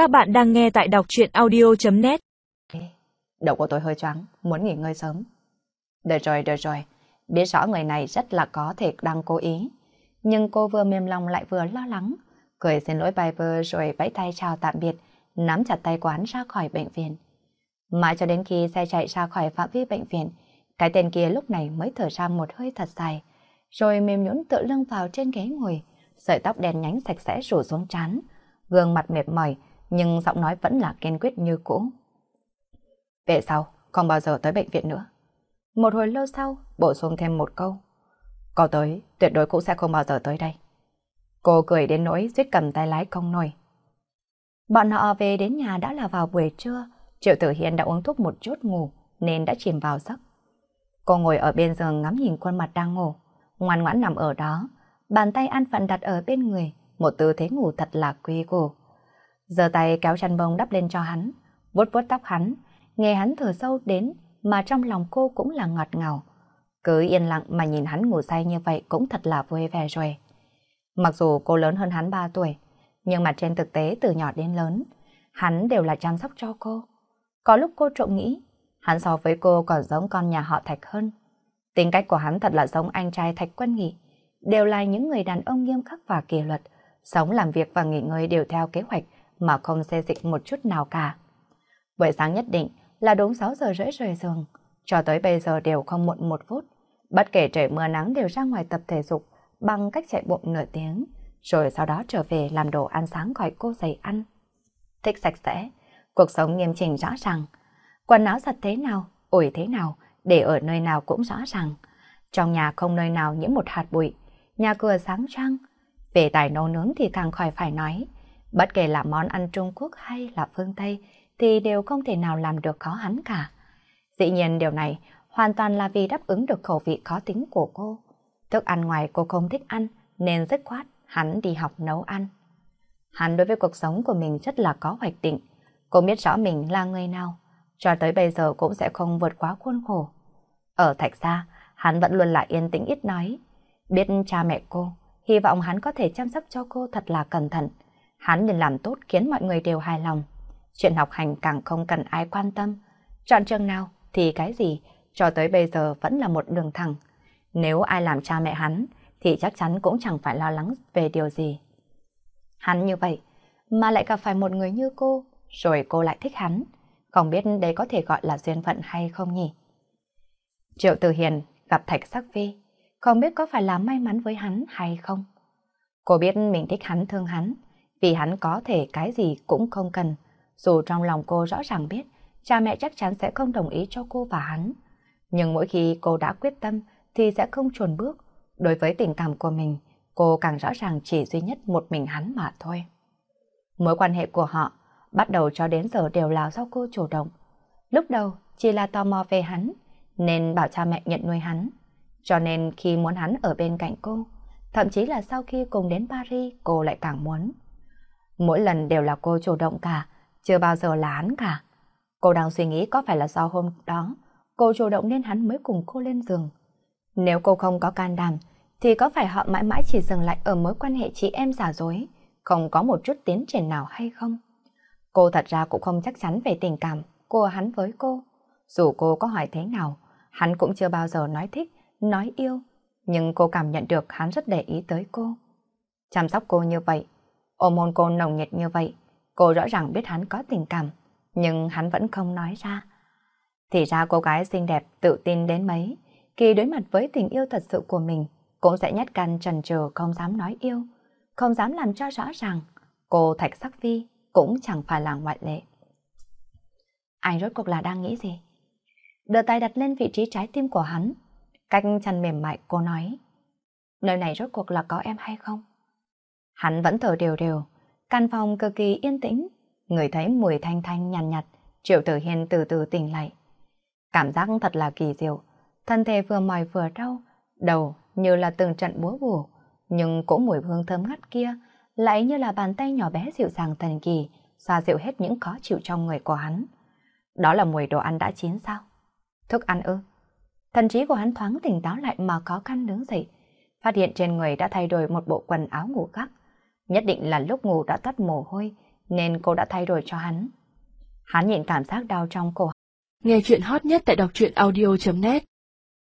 Các bạn đang nghe tại đọc chuyện audio.net Đầu của tôi hơi choáng, muốn nghỉ ngơi sớm. Được rồi, được rồi. Biết rõ người này rất là có thể đang cố ý. Nhưng cô vừa mềm lòng lại vừa lo lắng. Cười xin lỗi Piper rồi vẫy tay chào tạm biệt, nắm chặt tay quán ra khỏi bệnh viện. Mãi cho đến khi xe chạy ra khỏi phạm vi bệnh viện, cái tên kia lúc này mới thở ra một hơi thật dài, rồi mềm nhũn tựa lưng vào trên ghế ngồi, sợi tóc đen nhánh sạch sẽ rủ xuống trán, gương mặt mệt mỏi, nhưng giọng nói vẫn là kiên quyết như cũ. Về sau, không bao giờ tới bệnh viện nữa. Một hồi lâu sau, bổ sung thêm một câu. Có tới, tuyệt đối cũng sẽ không bao giờ tới đây. Cô cười đến nỗi suýt cầm tay lái không nổi. Bọn họ về đến nhà đã là vào buổi trưa, Triệu Tử Hiên đã uống thuốc một chút ngủ nên đã chìm vào giấc. Cô ngồi ở bên giường ngắm nhìn khuôn mặt đang ngủ, ngoan ngoãn nằm ở đó, bàn tay an phận đặt ở bên người, một tư thế ngủ thật là quy củ giơ tay kéo chăn bông đắp lên cho hắn, vuốt vuốt tóc hắn, nghe hắn thở sâu đến mà trong lòng cô cũng là ngọt ngào. Cứ yên lặng mà nhìn hắn ngủ say như vậy cũng thật là vui vẻ rồi. Mặc dù cô lớn hơn hắn 3 tuổi, nhưng mà trên thực tế từ nhỏ đến lớn, hắn đều là chăm sóc cho cô. Có lúc cô trộm nghĩ, hắn so với cô còn giống con nhà họ Thạch hơn. Tính cách của hắn thật là giống anh trai Thạch Quân Nghị, đều là những người đàn ông nghiêm khắc và kỷ luật, sống làm việc và nghỉ ngơi đều theo kế hoạch mà không xê dịch một chút nào cả. Buổi sáng nhất định là đúng 6 giờ rưỡi rời giường, cho tới bây giờ đều không muộn một phút. Bất kể trời mưa nắng đều ra ngoài tập thể dục bằng cách chạy bộ nửa tiếng, rồi sau đó trở về làm đồ ăn sáng gọi cô dậy ăn. Thích sạch sẽ, cuộc sống nghiêm chỉnh rõ ràng. Quần áo giặt thế nào, ủi thế nào, để ở nơi nào cũng rõ ràng. Trong nhà không nơi nào nhiễm một hạt bụi, nhà cửa sáng trang. Về tài nấu nướng thì càng khỏi phải nói. Bất kể là món ăn Trung Quốc hay là phương Tây thì đều không thể nào làm được khó hắn cả. Dĩ nhiên điều này hoàn toàn là vì đáp ứng được khẩu vị khó tính của cô. Thức ăn ngoài cô không thích ăn nên dứt khoát hắn đi học nấu ăn. Hắn đối với cuộc sống của mình rất là có hoạch định. Cô biết rõ mình là người nào, cho tới bây giờ cũng sẽ không vượt quá khuôn khổ. Ở Thạch Gia, hắn vẫn luôn là yên tĩnh ít nói. Biết cha mẹ cô, hy vọng hắn có thể chăm sóc cho cô thật là cẩn thận. Hắn nên làm tốt khiến mọi người đều hài lòng. Chuyện học hành càng không cần ai quan tâm. Chọn trường nào thì cái gì, cho tới bây giờ vẫn là một đường thẳng. Nếu ai làm cha mẹ hắn, thì chắc chắn cũng chẳng phải lo lắng về điều gì. Hắn như vậy, mà lại gặp phải một người như cô, rồi cô lại thích hắn. Không biết đây có thể gọi là duyên phận hay không nhỉ? Triệu Tử Hiền gặp Thạch Sắc Vi, không biết có phải là may mắn với hắn hay không? Cô biết mình thích hắn thương hắn, vì hắn có thể cái gì cũng không cần. Dù trong lòng cô rõ ràng biết, cha mẹ chắc chắn sẽ không đồng ý cho cô và hắn. Nhưng mỗi khi cô đã quyết tâm thì sẽ không chuồn bước. Đối với tình cảm của mình, cô càng rõ ràng chỉ duy nhất một mình hắn mà thôi. Mối quan hệ của họ bắt đầu cho đến giờ đều là do cô chủ động. Lúc đầu chỉ là tò mò về hắn, nên bảo cha mẹ nhận nuôi hắn. Cho nên khi muốn hắn ở bên cạnh cô, thậm chí là sau khi cùng đến Paris cô lại càng muốn. Mỗi lần đều là cô chủ động cả, chưa bao giờ là hắn cả. Cô đang suy nghĩ có phải là do hôm đó cô chủ động nên hắn mới cùng cô lên giường. Nếu cô không có can đảm, thì có phải họ mãi mãi chỉ dừng lại ở mối quan hệ chị em giả dối, không có một chút tiến triển nào hay không? Cô thật ra cũng không chắc chắn về tình cảm của hắn với cô. Dù cô có hỏi thế nào, hắn cũng chưa bao giờ nói thích, nói yêu, nhưng cô cảm nhận được hắn rất để ý tới cô. Chăm sóc cô như vậy, ôm hôn cô nồng nhiệt như vậy, cô rõ ràng biết hắn có tình cảm, nhưng hắn vẫn không nói ra. Thì ra cô gái xinh đẹp tự tin đến mấy, khi đối mặt với tình yêu thật sự của mình, cũng sẽ nhát gan trần trừ không dám nói yêu, không dám làm cho rõ ràng. Cô Thạch Sắc Vi cũng chẳng phải là ngoại lệ. Anh rốt cuộc là đang nghĩ gì? Đưa tay đặt lên vị trí trái tim của hắn, cách chăn mềm mại cô nói. Nơi này rốt cuộc là có em hay không? Hắn vẫn thở đều đều, căn phòng cực kỳ yên tĩnh, người thấy mùi thanh thanh nhàn nhạt, nhạt, Triệu Tử Hiên từ từ tỉnh lại. Cảm giác thật là kỳ diệu, thân thể vừa mỏi vừa đau, đầu như là từng trận búa bổ, nhưng cũng mùi hương thơm ngắt kia lại như là bàn tay nhỏ bé dịu dàng thần kỳ, xoa dịu hết những khó chịu trong người của hắn. Đó là mùi đồ ăn đã chín sao? Thức ăn ư? Thần trí của hắn thoáng tỉnh táo lại mà có khăn đứng dậy, phát hiện trên người đã thay đổi một bộ quần áo ngủ gác. Nhất định là lúc ngủ đã toát mồ hôi, nên cô đã thay đổi cho hắn. Hắn nhìn cảm giác đau trong cổ. Nghe chuyện hot nhất tại đọc truyện audio.net